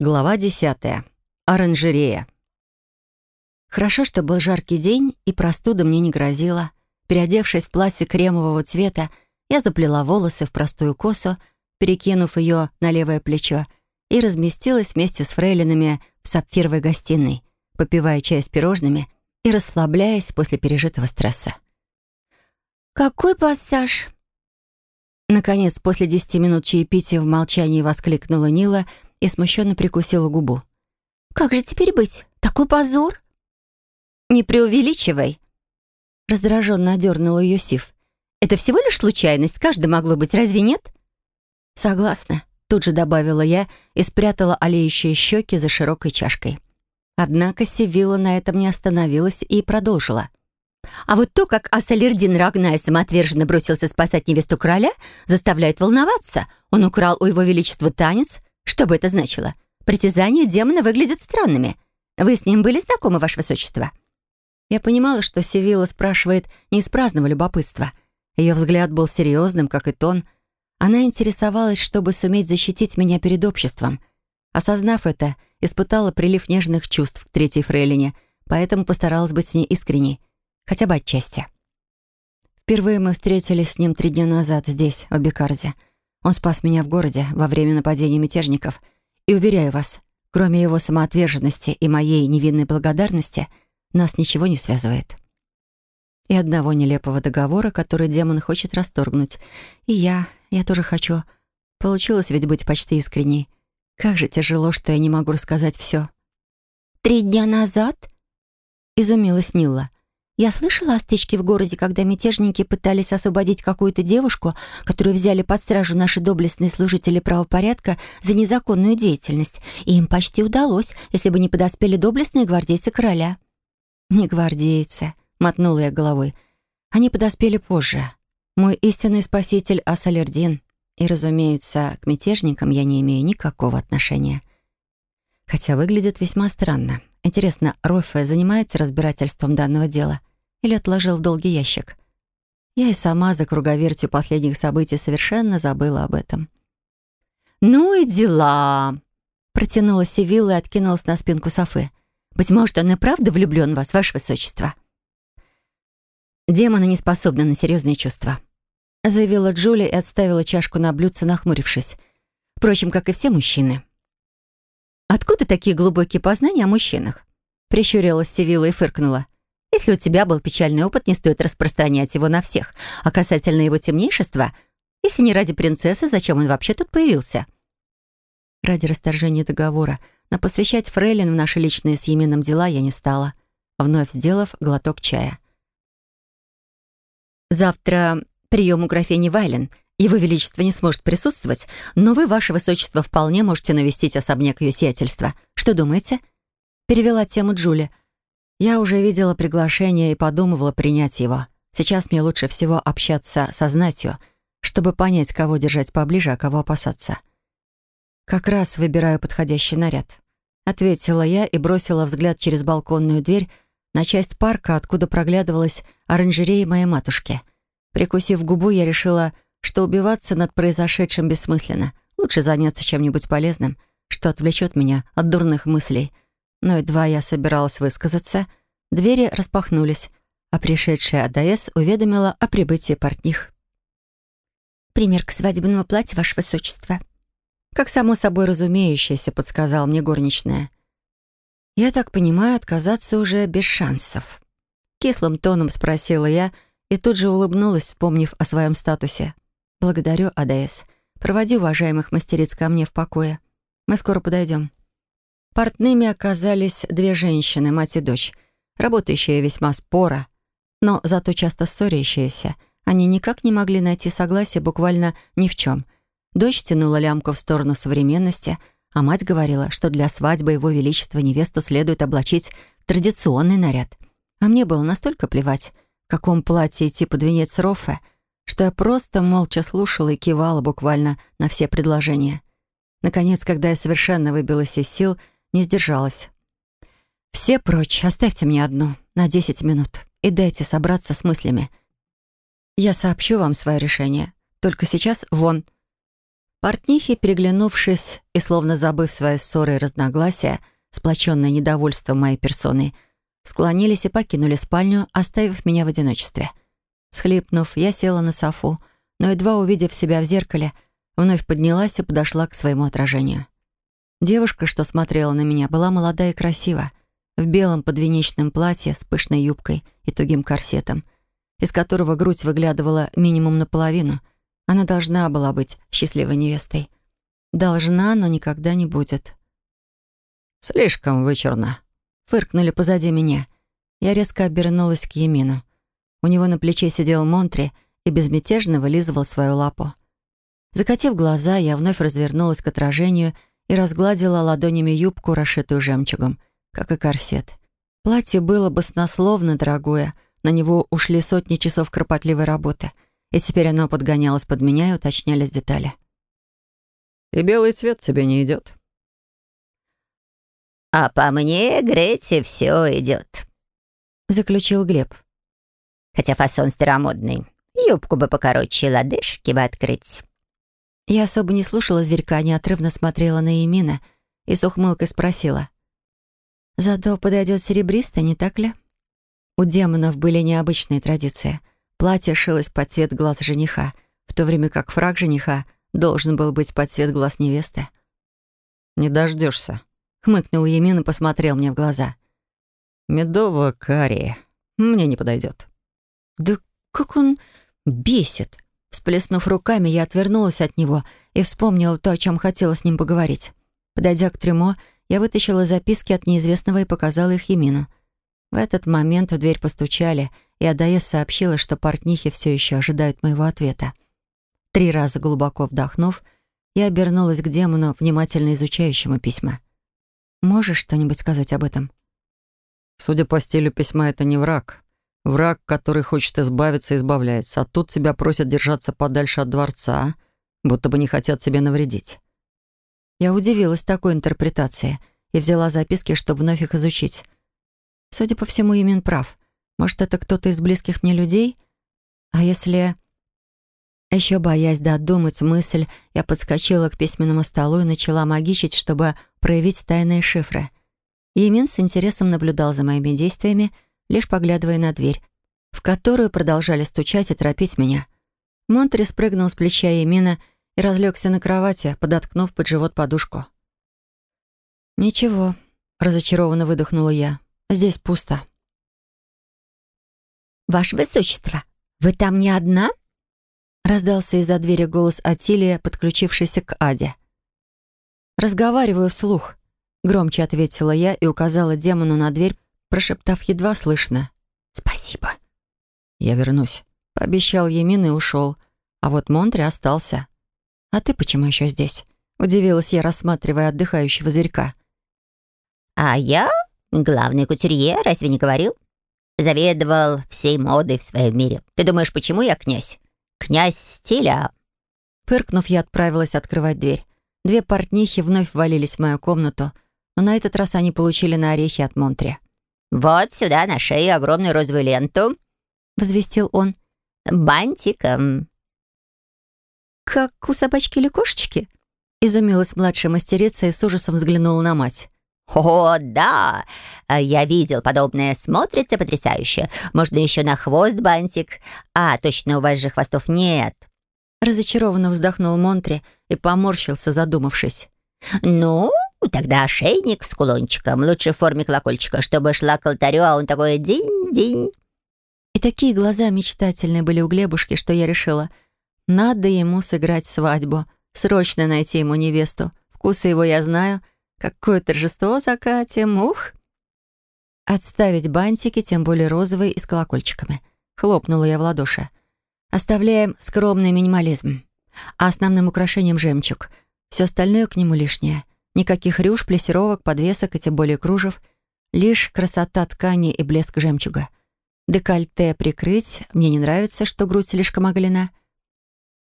Глава десятая. Оранжерея. Хорошо, что был жаркий день, и простуда мне не грозила. Переодевшись в платье кремового цвета, я заплела волосы в простую косу, перекинув ее на левое плечо, и разместилась вместе с фрейлинами в сапфировой гостиной, попивая чай с пирожными и расслабляясь после пережитого стресса. «Какой пассаж?» Наконец, после десяти минут чаепития в молчании воскликнула Нила — и смущенно прикусила губу. «Как же теперь быть? Такой позор!» «Не преувеличивай!» Раздраженно одернула ее Сив. «Это всего лишь случайность, каждый могло быть, разве нет?» «Согласна», — тут же добавила я и спрятала олеющие щеки за широкой чашкой. Однако Сивила на этом не остановилась и продолжила. А вот то, как Ассалердин Рагная самоотверженно бросился спасать невесту короля, заставляет волноваться. Он украл у его величества танец, что бы это значило? Притязания демона выглядят странными. Вы с ним были знакомы, Ваше Высочество?» Я понимала, что Севилла спрашивает не из праздного любопытства. Ее взгляд был серьезным, как и тон. Она интересовалась, чтобы суметь защитить меня перед обществом. Осознав это, испытала прилив нежных чувств к третьей фрейлине, поэтому постаралась быть с ней искренней, хотя бы отчасти. Впервые мы встретились с ним три дня назад здесь, в Бекарде — он спас меня в городе во время нападения мятежников. И, уверяю вас, кроме его самоотверженности и моей невинной благодарности, нас ничего не связывает. И одного нелепого договора, который демон хочет расторгнуть. И я, я тоже хочу. Получилось ведь быть почти искренней. Как же тяжело, что я не могу рассказать все. «Три дня назад?» — изумилась Нилла. Я слышала о стычке в городе, когда мятежники пытались освободить какую-то девушку, которую взяли под стражу наши доблестные служители правопорядка за незаконную деятельность. И им почти удалось, если бы не подоспели доблестные гвардейцы короля. «Не гвардейцы», — мотнула я головой. «Они подоспели позже. Мой истинный спаситель Асалердин. И, разумеется, к мятежникам я не имею никакого отношения. Хотя выглядит весьма странно. Интересно, Рофе занимается разбирательством данного дела?» Или отложил в долгий ящик. Я и сама за круговертью последних событий совершенно забыла об этом. «Ну и дела!» — протянула Севилла и откинулась на спинку Софы. «Быть может, он и правда влюблен в вас, ваше высочество?» «Демоны не способны на серьезные чувства», — заявила Джулия и отставила чашку на блюдце, нахмурившись. Впрочем, как и все мужчины. «Откуда такие глубокие познания о мужчинах?» — прищурилась Севилла и фыркнула. Если у тебя был печальный опыт, не стоит распространять его на всех. А касательно его темнейшества, если не ради принцессы, зачем он вообще тут появился? Ради расторжения договора, но посвящать Фрейлин в наши личные с Емином дела я не стала, вновь сделав глоток чая. Завтра прием у графини Вайлен. Его Величество не сможет присутствовать, но вы, Ваше Высочество, вполне можете навестить особняк ее сиятельства. Что думаете?» Перевела тему Джули — я уже видела приглашение и подумывала принять его. Сейчас мне лучше всего общаться со знатью, чтобы понять, кого держать поближе, а кого опасаться. «Как раз выбираю подходящий наряд», — ответила я и бросила взгляд через балконную дверь на часть парка, откуда проглядывалась оранжерея моей матушки. Прикусив губу, я решила, что убиваться над произошедшим бессмысленно. Лучше заняться чем-нибудь полезным, что отвлечет меня от дурных мыслей — но едва я собиралась высказаться, двери распахнулись, а пришедшая АДС уведомила о прибытии портних. «Примерка свадебного платья, Ваше Высочество», как само собой разумеющееся, подсказал мне горничная. «Я так понимаю, отказаться уже без шансов». Кислым тоном спросила я и тут же улыбнулась, вспомнив о своем статусе. «Благодарю, АДС. Проводи уважаемых мастериц ко мне в покое. Мы скоро подойдем». Портными оказались две женщины, мать и дочь, работающие весьма споро, но зато часто ссорящиеся. Они никак не могли найти согласия буквально ни в чем. Дочь тянула лямку в сторону современности, а мать говорила, что для свадьбы его величества невесту следует облачить традиционный наряд. А мне было настолько плевать, в каком платье идти под венец Роффе, что я просто молча слушала и кивала буквально на все предложения. Наконец, когда я совершенно выбилась из сил, не сдержалась. «Все прочь, оставьте мне одну, на десять минут, и дайте собраться с мыслями. Я сообщу вам свое решение. Только сейчас вон». Портнихи, переглянувшись и словно забыв свои ссоры и разногласия, сплоченное недовольство моей персоной, склонились и покинули спальню, оставив меня в одиночестве. Схлипнув, я села на софу, но, едва увидев себя в зеркале, вновь поднялась и подошла к своему отражению. Девушка, что смотрела на меня, была молода и красива, в белом подвенечном платье с пышной юбкой и тугим корсетом, из которого грудь выглядывала минимум наполовину. Она должна была быть счастливой невестой. Должна, но никогда не будет. «Слишком вычурно», — фыркнули позади меня. Я резко обернулась к Емину. У него на плече сидел Монтри и безмятежно вылизывал свою лапу. Закатив глаза, я вновь развернулась к отражению и разгладила ладонями юбку, расшитую жемчугом, как и корсет. Платье было баснословно дорогое, на него ушли сотни часов кропотливой работы, и теперь оно подгонялось под меня и уточнялись детали. «И белый цвет тебе не идет?» «А по мне, Грете, все идет», — заключил Глеб. «Хотя фасон старомодный. Юбку бы покороче, лодыжки бы открыть». Я особо не слушала зверька, неотрывно смотрела на Емина и с ухмылкой спросила. «Зато подойдет серебристо, не так ли?» У демонов были необычные традиции. Платье шилось под цвет глаз жениха, в то время как фраг жениха должен был быть под цвет глаз невесты. «Не дождешься», — хмыкнул Емин и посмотрел мне в глаза. «Медово-карие. Мне не подойдет». «Да как он бесит!» Всплеснув руками, я отвернулась от него и вспомнила то, о чем хотела с ним поговорить. Подойдя к трюмо, я вытащила записки от неизвестного и показала их Емину. В этот момент в дверь постучали, и Адаес сообщила, что портнихи все еще ожидают моего ответа. Три раза глубоко вдохнув, я обернулась к демону, внимательно изучающему письма. «Можешь что-нибудь сказать об этом?» «Судя по стилю письма, это не враг. Враг, который хочет избавиться, избавляется. А тут тебя просят держаться подальше от дворца, будто бы не хотят тебе навредить. Я удивилась такой интерпретации и взяла записки, чтобы вновь их изучить. Судя по всему, Имин прав. Может, это кто-то из близких мне людей? А если... Еще боясь додумать мысль, я подскочила к письменному столу и начала магичить, чтобы проявить тайные шифры. Емин с интересом наблюдал за моими действиями, лишь поглядывая на дверь, в которую продолжали стучать и торопить меня. Монтри спрыгнул с плеча Емина и разлегся на кровати, подоткнув под живот подушку. «Ничего», — разочарованно выдохнула я. «Здесь пусто». «Ваше Высочество, вы там не одна?» Раздался из-за двери голос Атилия, подключившийся к Аде. «Разговариваю вслух», — громче ответила я и указала демону на дверь, прошептав едва слышно. «Спасибо». «Я вернусь», — пообещал Емин и ушел. А вот Монтри остался. «А ты почему еще здесь?» — удивилась я, рассматривая отдыхающего зверька. «А я главный кутюрье, разве не говорил? Заведовал всей модой в своем мире. Ты думаешь, почему я князь? Князь стиля». Пыркнув, я отправилась открывать дверь. Две портнихи вновь ввалились в мою комнату, но на этот раз они получили на орехи от Монтри. «Вот сюда на шее огромную розовую ленту», — возвестил он, — «бантиком». «Как у собачки или кошечки?» — изумилась младшая мастерица и с ужасом взглянула на мать. «О, да! Я видел подобное. Смотрится потрясающе. Можно еще на хвост бантик. А, точно, у вас же хвостов нет». Разочарованно вздохнул Монтри и поморщился, задумавшись. «Ну, тогда ошейник с кулончиком, лучше в форме колокольчика, чтобы шла к алтарю, а он такой динь-динь». И такие глаза мечтательные были у Глебушки, что я решила, надо ему сыграть свадьбу, срочно найти ему невесту. Вкусы его я знаю. Какое торжество закатим, ух! Отставить бантики, тем более розовые и с колокольчиками. Хлопнула я в ладоши. Оставляем скромный минимализм. А основным украшением жемчуг. Все остальное к нему лишнее. Никаких рюш, плессировок, подвесок и тем более кружев. Лишь красота ткани и блеск жемчуга. Декольте прикрыть. Мне не нравится, что грудь слишком оголена.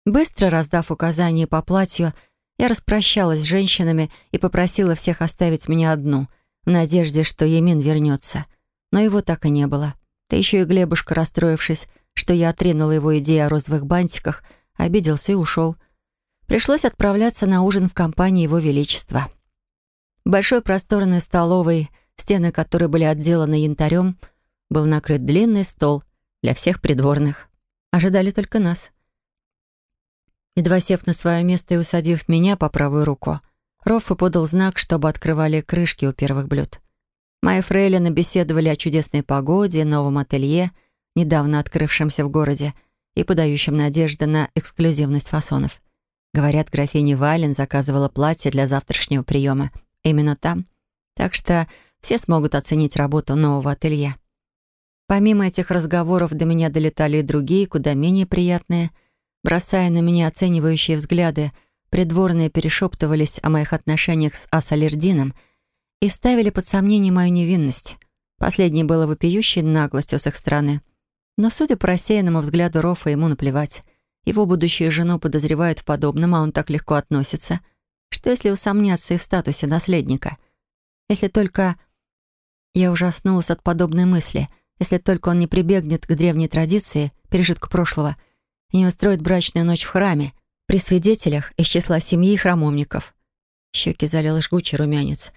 Быстро раздав указания по платью, я распрощалась с женщинами и попросила всех оставить меня одну, в надежде, что Емин вернется. Но его так и не было. Да еще и Глебушка, расстроившись, что я отринула его идею о розовых бантиках, обиделся и ушел. Пришлось отправляться на ужин в компании Его Величества. В большой просторной столовой, стены которой были отделаны янтарем, был накрыт длинный стол для всех придворных. Ожидали только нас. Едва сев на свое место и усадив меня по правую руку, Роффа подал знак, чтобы открывали крышки у первых блюд. Мои фрейлины беседовали о чудесной погоде, новом ателье, недавно открывшемся в городе и подающем надежды на эксклюзивность фасонов. Говорят, графиня Вален заказывала платье для завтрашнего приема именно там. Так что все смогут оценить работу нового ателье. Помимо этих разговоров до меня долетали и другие, куда менее приятные. Бросая на меня оценивающие взгляды, придворные перешептывались о моих отношениях с Асалердином и ставили под сомнение мою невинность. Последнее было вопиющей наглостью с их стороны. Но, судя по рассеянному взгляду Рофа, ему наплевать. Его будущую жену подозревают в подобном, а он так легко относится. Что если усомнятся и в статусе наследника? Если только... Я ужаснулась от подобной мысли. Если только он не прибегнет к древней традиции, пережитку прошлого, и не устроит брачную ночь в храме, при свидетелях из числа семьи храмовников. Щеки залил жгучий румянец.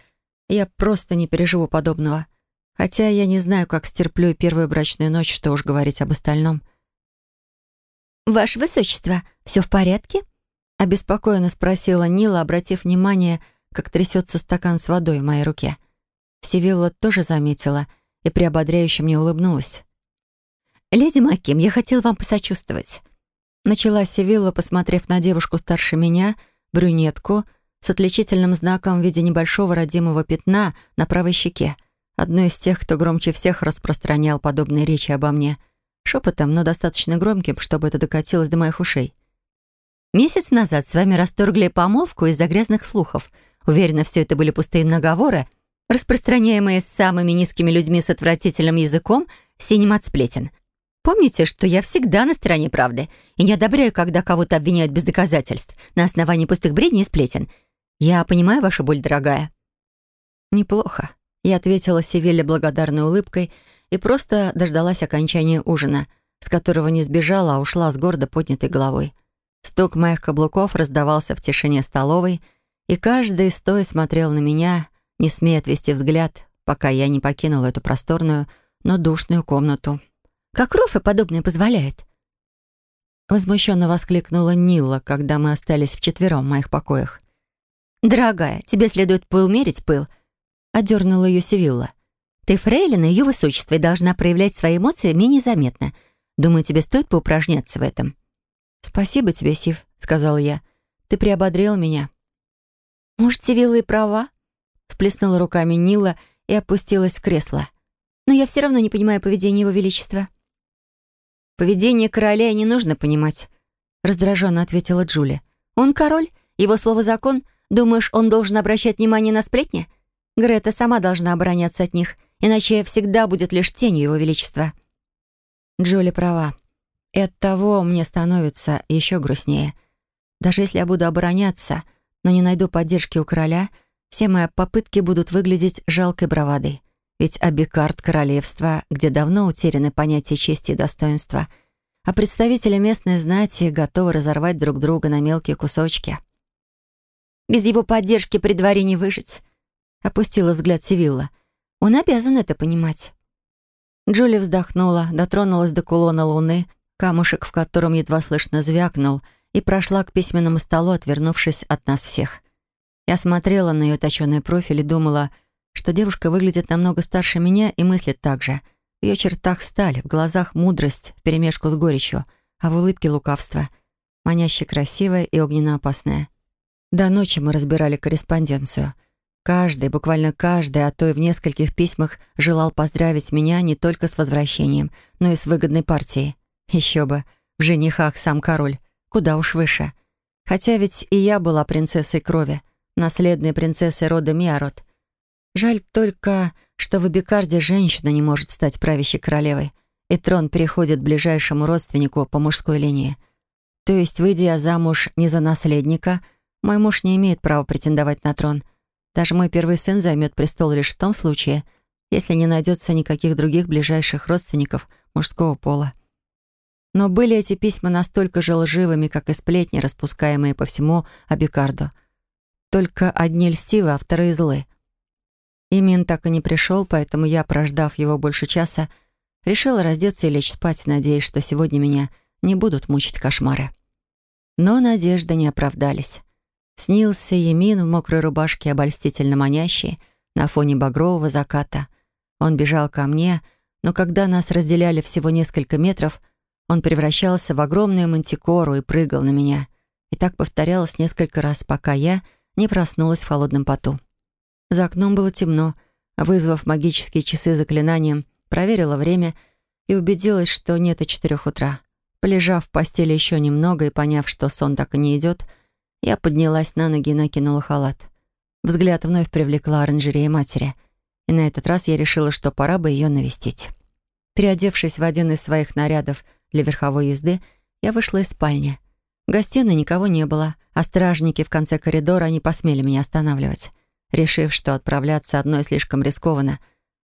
Я просто не переживу подобного. Хотя я не знаю, как стерплю первую брачную ночь, что уж говорить об остальном. «Ваше Высочество, все в порядке?» Обеспокоенно спросила Нила, обратив внимание, как трясется стакан с водой в моей руке. Сивилла тоже заметила и приободряюще мне улыбнулась. «Леди Маким, я хотела вам посочувствовать». Начала Сивилла, посмотрев на девушку старше меня, брюнетку, с отличительным знаком в виде небольшого родимого пятна на правой щеке. Одну из тех, кто громче всех распространял подобные речи обо мне. Шепотом, но достаточно громким, чтобы это докатилось до моих ушей. Месяц назад с вами расторгли помолвку из-за грязных слухов. Уверена, все это были пустые наговоры, распространяемые самыми низкими людьми с отвратительным языком, синим от сплетен. Помните, что я всегда на стороне правды и не одобряю, когда кого-то обвиняют без доказательств, на основании пустых бредней и сплетен. Я понимаю вашу боль, дорогая». «Неплохо», — я ответила Севелле благодарной улыбкой и просто дождалась окончания ужина, с которого не сбежала, а ушла с гордо поднятой головой. Стук моих каблуков раздавался в тишине столовой, и каждый, стоя, смотрел на меня, не смея отвести взгляд, пока я не покинула эту просторную, но душную комнату. «Как Рофе подобное позволяет?» Возмущенно воскликнула Нила, когда мы остались вчетвером в моих покоях. «Дорогая, тебе следует поумерить пыл», — одернула ее Севилла. «Ты фрейлина ее высочество и должна проявлять свои эмоции менее заметно. Думаю, тебе стоит поупражняться в этом». «Спасибо тебе, Сив», — сказала я. «Ты приободрил меня». «Может, Сивилла и права?» Сплеснула руками Нила и опустилась в кресло. «Но я все равно не понимаю поведения его величества». «Поведение короля не нужно понимать», — раздраженно ответила Джули. «Он король, его слово закон. Думаешь, он должен обращать внимание на сплетни? Грета сама должна обороняться от них, иначе всегда будет лишь тенью его величества». Джули права. И от того мне становится еще грустнее. Даже если я буду обороняться, но не найду поддержки у короля, все мои попытки будут выглядеть жалкой бравадой. Ведь Абикард — королевство, где давно утеряны понятия чести и достоинства, а представители местной знати готовы разорвать друг друга на мелкие кусочки. «Без его поддержки при дворе не выжить», — опустила взгляд Сивилла. «Он обязан это понимать». Джули вздохнула, дотронулась до кулона луны, камушек в котором едва слышно звякнул, и прошла к письменному столу, отвернувшись от нас всех. Я смотрела на ее точёный профиль и думала, что девушка выглядит намного старше меня и мыслит так же. В ее чертах сталь, в глазах мудрость вперемешку с горечью, а в улыбке лукавство. Маняще красивая и огненно-опасная. До ночи мы разбирали корреспонденцию. Каждый, буквально каждый, а то и в нескольких письмах желал поздравить меня не только с возвращением, но и с выгодной партией. Еще бы, в женихах сам король, куда уж выше. Хотя ведь и я была принцессой крови, наследной принцессой рода Миарот. Жаль только, что в Абикарде женщина не может стать правящей королевой, и трон переходит ближайшему родственнику по мужской линии. То есть, выйдя замуж не за наследника, мой муж не имеет права претендовать на трон. Даже мой первый сын займет престол лишь в том случае, если не найдется никаких других ближайших родственников мужского пола. Но были эти письма настолько же лживыми, как и сплетни, распускаемые по всему Абикарду. Только одни льстивы, а вторые злы. Имин так и не пришел, поэтому я, прождав его больше часа, решила раздеться и лечь спать, надеясь, что сегодня меня не будут мучить кошмары. Но надежды не оправдались. Снился Емин в мокрой рубашке, обольстительно манящий, на фоне багрового заката. Он бежал ко мне, но когда нас разделяли всего несколько метров, он превращался в огромную мантикору и прыгал на меня. И так повторялось несколько раз, пока я не проснулась в холодном поту. За окном было темно. Вызвав магические часы заклинанием, проверила время и убедилась, что нет и четырех утра. Полежав в постели еще немного и поняв, что сон так и не идет, я поднялась на ноги и накинула халат. Взгляд вновь привлекла оранжерея матери, и на этот раз я решила, что пора бы ее навестить. Переодевшись в один из своих нарядов для верховой езды, я вышла из спальни. В гостиной никого не было, а стражники в конце коридора не посмели меня останавливать. Решив, что отправляться одной слишком рискованно,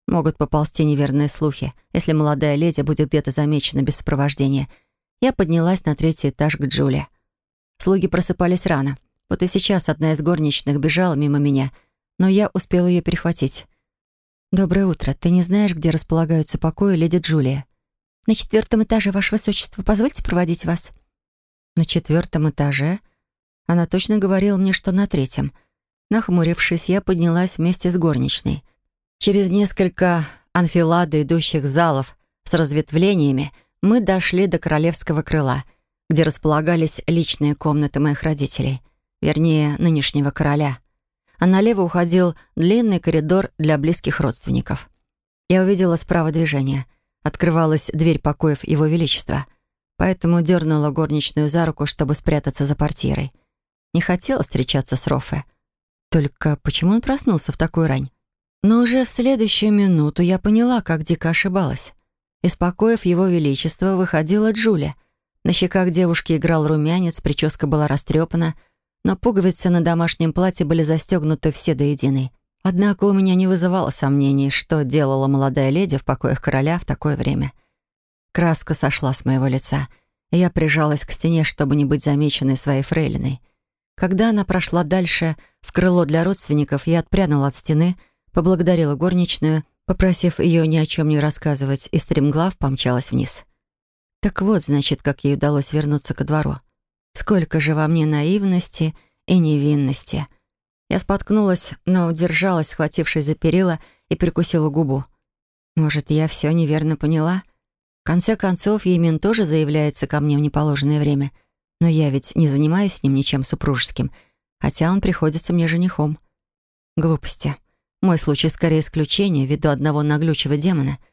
могут поползти неверные слухи, если молодая леди будет где-то замечена без сопровождения. Я поднялась на третий этаж к Джулии. Слуги просыпались рано. Вот и сейчас одна из горничных бежала мимо меня, но я успела ее перехватить. «Доброе утро. Ты не знаешь, где располагаются покои леди Джулия?» «На четвертом этаже, Ваше Высочество. Позвольте проводить вас?» «На четвертом этаже?» Она точно говорила мне, что на третьем. Нахмурившись, я поднялась вместе с горничной. Через несколько анфилады идущих залов с разветвлениями мы дошли до королевского крыла — где располагались личные комнаты моих родителей, вернее, нынешнего короля. А налево уходил длинный коридор для близких родственников. Я увидела справа движение. Открывалась дверь покоев Его Величества, поэтому дернула горничную за руку, чтобы спрятаться за портьерой. Не хотела встречаться с Рофе. Только почему он проснулся в такую рань? Но уже в следующую минуту я поняла, как дико ошибалась. Из покоев Его Величества выходила Джулия, на щеках девушки играл румянец, прическа была растрепана, но пуговицы на домашнем платье были застегнуты все до единой. Однако у меня не вызывало сомнений, что делала молодая леди в покоях короля в такое время. Краска сошла с моего лица, и я прижалась к стене, чтобы не быть замеченной своей фрейлиной. Когда она прошла дальше, в крыло для родственников, я отпрянула от стены, поблагодарила горничную, попросив ее ни о чем не рассказывать, и стремглав помчалась вниз. Так вот, значит, как ей удалось вернуться ко двору. Сколько же во мне наивности и невинности. Я споткнулась, но удержалась, схватившись за перила, и прикусила губу. Может, я все неверно поняла? В конце концов, Емин тоже заявляется ко мне в неположенное время. Но я ведь не занимаюсь с ним ничем супружеским, хотя он приходится мне женихом. Глупости. Мой случай скорее исключение ввиду одного наглючего демона —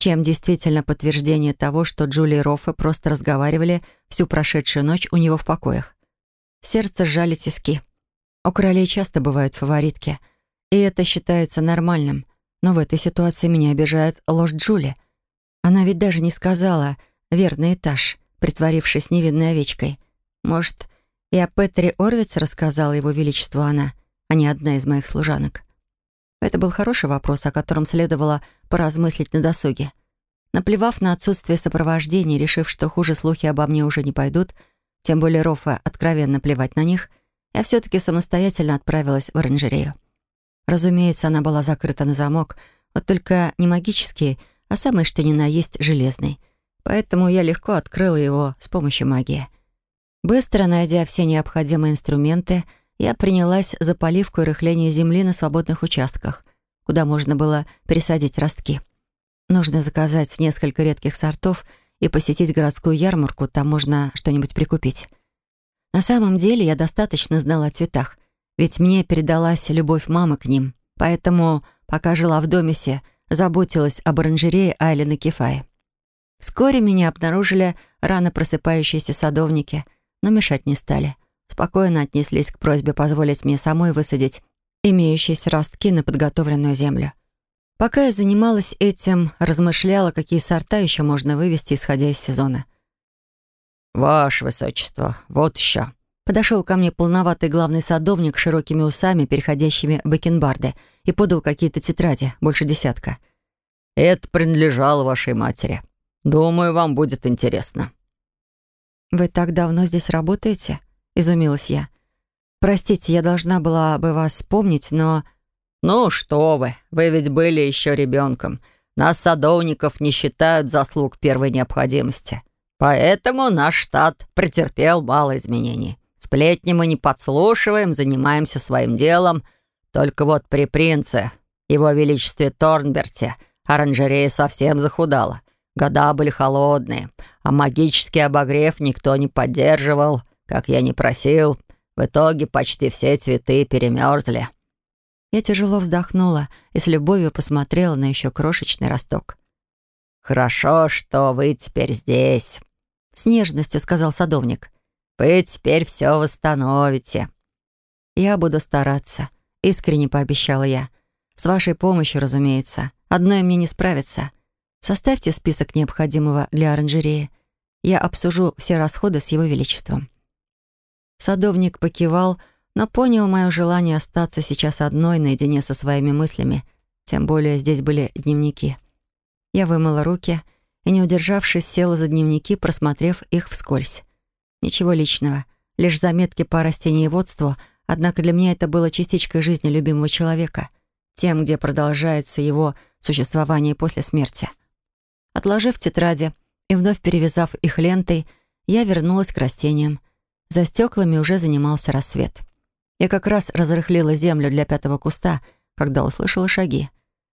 чем действительно подтверждение того, что Джули и Роффе просто разговаривали всю прошедшую ночь у него в покоях. Сердце сжали тиски. У королей часто бывают фаворитки, и это считается нормальным. Но в этой ситуации меня обижает ложь Джули. Она ведь даже не сказала «верный этаж», притворившись невинной овечкой. Может, и о Петре Орвице рассказала его величеству она, а не одна из моих служанок. Это был хороший вопрос, о котором следовало поразмыслить на досуге. Наплевав на отсутствие сопровождения, решив, что хуже слухи обо мне уже не пойдут, тем более Рофа откровенно плевать на них, я все-таки самостоятельно отправилась в оранжерею. Разумеется, она была закрыта на замок, вот только не магический, а самый что ни на есть железный. Поэтому я легко открыла его с помощью магии. Быстро найдя все необходимые инструменты — я принялась за поливку и рыхление земли на свободных участках, куда можно было пересадить ростки. Нужно заказать несколько редких сортов и посетить городскую ярмарку, там можно что-нибудь прикупить. На самом деле я достаточно знала о цветах, ведь мне передалась любовь мамы к ним, поэтому, пока жила в домисе, заботилась об оранжерее Айлины Кефаи. Вскоре меня обнаружили рано просыпающиеся садовники, но мешать не стали спокойно отнеслись к просьбе позволить мне самой высадить имеющиеся ростки на подготовленную землю. Пока я занималась этим, размышляла, какие сорта еще можно вывести, исходя из сезона. «Ваше Высочество, вот еще». Подошел ко мне полноватый главный садовник с широкими усами, переходящими в бакенбарды, и подал какие-то тетради, больше десятка. «Это принадлежало вашей матери. Думаю, вам будет интересно». «Вы так давно здесь работаете?» — изумилась я. «Простите, я должна была бы вас помнить, но...» «Ну что вы, вы ведь были еще ребенком. Нас, садовников, не считают заслуг первой необходимости. Поэтому наш штат претерпел мало изменений. Сплетни мы не подслушиваем, занимаемся своим делом. Только вот при принце, его величестве Торнберте, оранжерея совсем захудала. Года были холодные, а магический обогрев никто не поддерживал, как я не просил. В итоге почти все цветы перемерзли. Я тяжело вздохнула и с любовью посмотрела на еще крошечный росток. «Хорошо, что вы теперь здесь», — с нежностью сказал садовник. «Вы теперь все восстановите». «Я буду стараться», — искренне пообещала я. «С вашей помощью, разумеется. Одной мне не справиться. Составьте список необходимого для оранжереи. Я обсужу все расходы с его величеством». Садовник покивал, — но понял мое желание остаться сейчас одной наедине со своими мыслями, тем более здесь были дневники. Я вымыла руки и, не удержавшись, села за дневники, просмотрев их вскользь. Ничего личного, лишь заметки по растениеводству, однако для меня это было частичкой жизни любимого человека, тем, где продолжается его существование после смерти. Отложив тетради и вновь перевязав их лентой, я вернулась к растениям. За стеклами уже занимался рассвет. Я как раз разрыхлила землю для пятого куста, когда услышала шаги.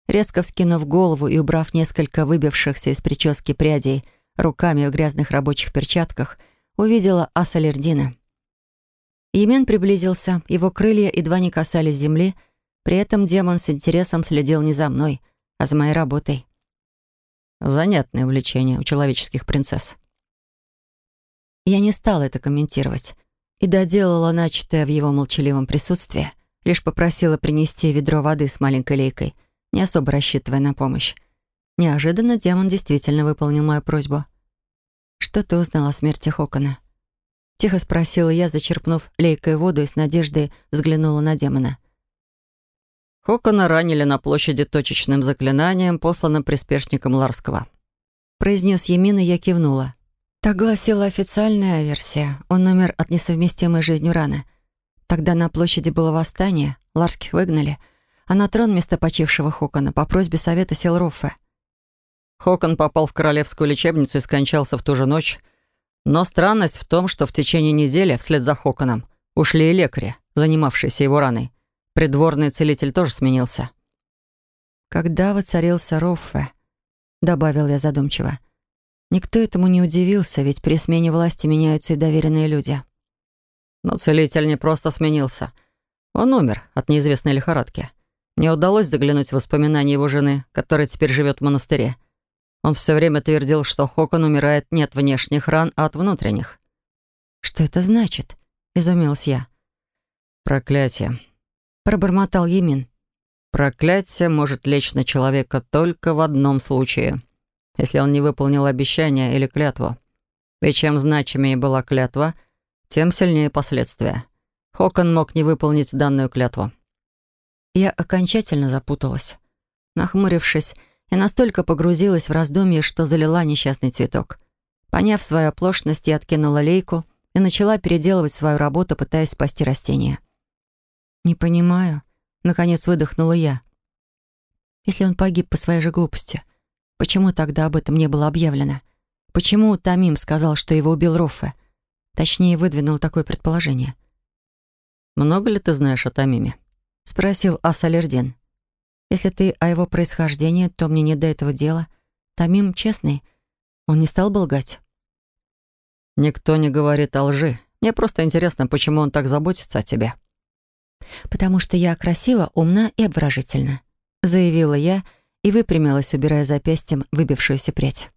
Резко вскинув голову и убрав несколько выбившихся из прически прядей руками в грязных рабочих перчатках, увидела Асалердина. Емен приблизился, его крылья едва не касались земли, при этом демон с интересом следил не за мной, а за моей работой. Занятное увлечение у человеческих принцесс. Я не стала это комментировать и доделала начатое в его молчаливом присутствии, лишь попросила принести ведро воды с маленькой лейкой, не особо рассчитывая на помощь. Неожиданно демон действительно выполнил мою просьбу. «Что ты узнала о смерти Хокона?» Тихо спросила я, зачерпнув лейкой воду и с надеждой взглянула на демона. Хокона ранили на площади точечным заклинанием, посланным приспешником Ларского. Произнес Емин, и я кивнула. Так гласила официальная версия. Он умер от несовместимой жизнью раны. Тогда на площади было восстание, Ларских выгнали, а на трон вместо почившего Хокона по просьбе совета сел Роффе. Хокон попал в королевскую лечебницу и скончался в ту же ночь. Но странность в том, что в течение недели вслед за Хоконом ушли и лекари, занимавшиеся его раной. Придворный целитель тоже сменился. «Когда воцарился Роффе», — добавил я задумчиво, — Никто этому не удивился, ведь при смене власти меняются и доверенные люди. Но целитель не просто сменился. Он умер от неизвестной лихорадки. Мне удалось заглянуть в воспоминания его жены, которая теперь живет в монастыре. Он все время твердил, что Хокон умирает не от внешних ран, а от внутренних. «Что это значит?» — изумилась я. «Проклятие», — пробормотал Емин. «Проклятие может лечь на человека только в одном случае — если он не выполнил обещание или клятву. И чем значимее была клятва, тем сильнее последствия. Хокон мог не выполнить данную клятву. Я окончательно запуталась. Нахмурившись, я настолько погрузилась в раздумье, что залила несчастный цветок. Поняв свою оплошность, я откинула лейку и начала переделывать свою работу, пытаясь спасти растение. «Не понимаю», — наконец выдохнула я. «Если он погиб по своей же глупости, Почему тогда об этом не было объявлено? Почему Тамим сказал, что его убил Роффе? Точнее, выдвинул такое предположение. «Много ли ты знаешь о Тамиме?» — спросил Асалердин. «Если ты о его происхождении, то мне не до этого дела. Тамим честный. Он не стал бы лгать». «Никто не говорит о лжи. Мне просто интересно, почему он так заботится о тебе». «Потому что я красива, умна и обворожительна», — заявила я, — и выпрямилась, убирая запястьем выбившуюся прядь.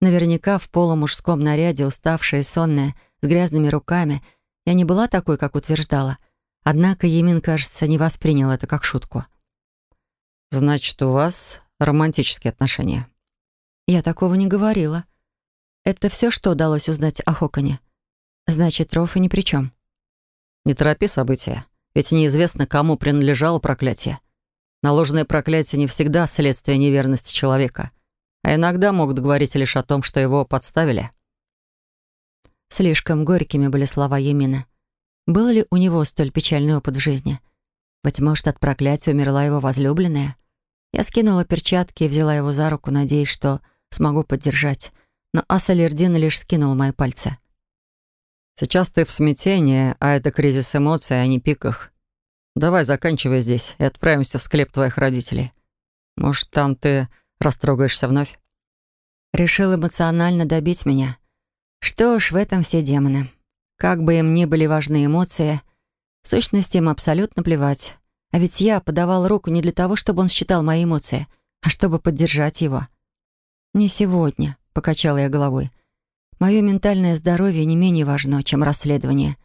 Наверняка в полумужском наряде, уставшая и сонная, с грязными руками, я не была такой, как утверждала. Однако Емин, кажется, не воспринял это как шутку. «Значит, у вас романтические отношения?» «Я такого не говорила. Это все, что удалось узнать о Хоконе. Значит, Рофа ни при чем. «Не торопи события, ведь неизвестно, кому принадлежало проклятие. Наложенные проклятия не всегда следствие неверности человека, а иногда могут говорить лишь о том, что его подставили. Слишком горькими были слова Емина. Был ли у него столь печальный опыт в жизни? Быть может, от проклятия умерла его возлюбленная? Я скинула перчатки и взяла его за руку, надеясь, что смогу поддержать. Но Асалердин лишь скинул мои пальцы. «Сейчас ты в смятении, а это кризис эмоций, а не пиках. Давай заканчивай здесь и отправимся в склеп твоих родителей. Может, там ты растрогаешься вновь?» Решил эмоционально добить меня. Что ж, в этом все демоны. Как бы им ни были важны эмоции, в сущности им абсолютно плевать. А ведь я подавал руку не для того, чтобы он считал мои эмоции, а чтобы поддержать его. «Не сегодня», — покачала я головой. «Мое ментальное здоровье не менее важно, чем расследование.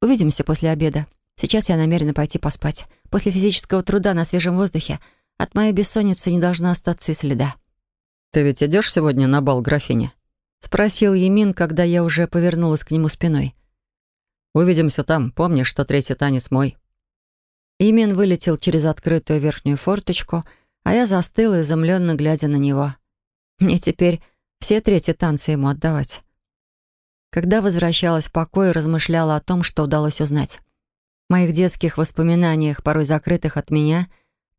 Увидимся после обеда. Сейчас я намерена пойти поспать. После физического труда на свежем воздухе от моей бессонницы не должно остаться и следа». «Ты ведь идешь сегодня на бал графини?» — спросил Емин, когда я уже повернулась к нему спиной. «Увидимся там. Помнишь, что третий танец мой?» Имен вылетел через открытую верхнюю форточку, а я застыла, изумленно глядя на него. Мне теперь все третьи танцы ему отдавать. Когда возвращалась в покой, размышляла о том, что удалось узнать. Моих детских воспоминаниях, порой закрытых от меня,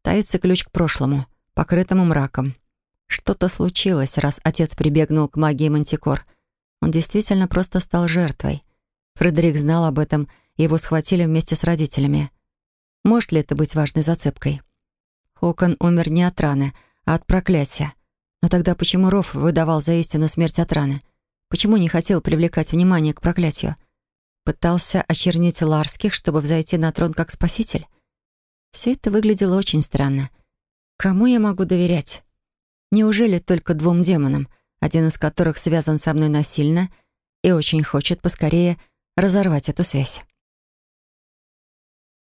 таится ключ к прошлому, покрытому мраком. Что-то случилось, раз отец прибегнул к магии Мантикор. Он действительно просто стал жертвой. Фредерик знал об этом, и его схватили вместе с родителями. Может ли это быть важной зацепкой? Хокон умер не от раны, а от проклятия. Но тогда почему Ров выдавал за истину смерть от раны? Почему не хотел привлекать внимание к проклятию? Пытался очернить Ларских, чтобы взойти на трон как спаситель? Все это выглядело очень странно. Кому я могу доверять? Неужели только двум демонам, один из которых связан со мной насильно и очень хочет поскорее разорвать эту связь?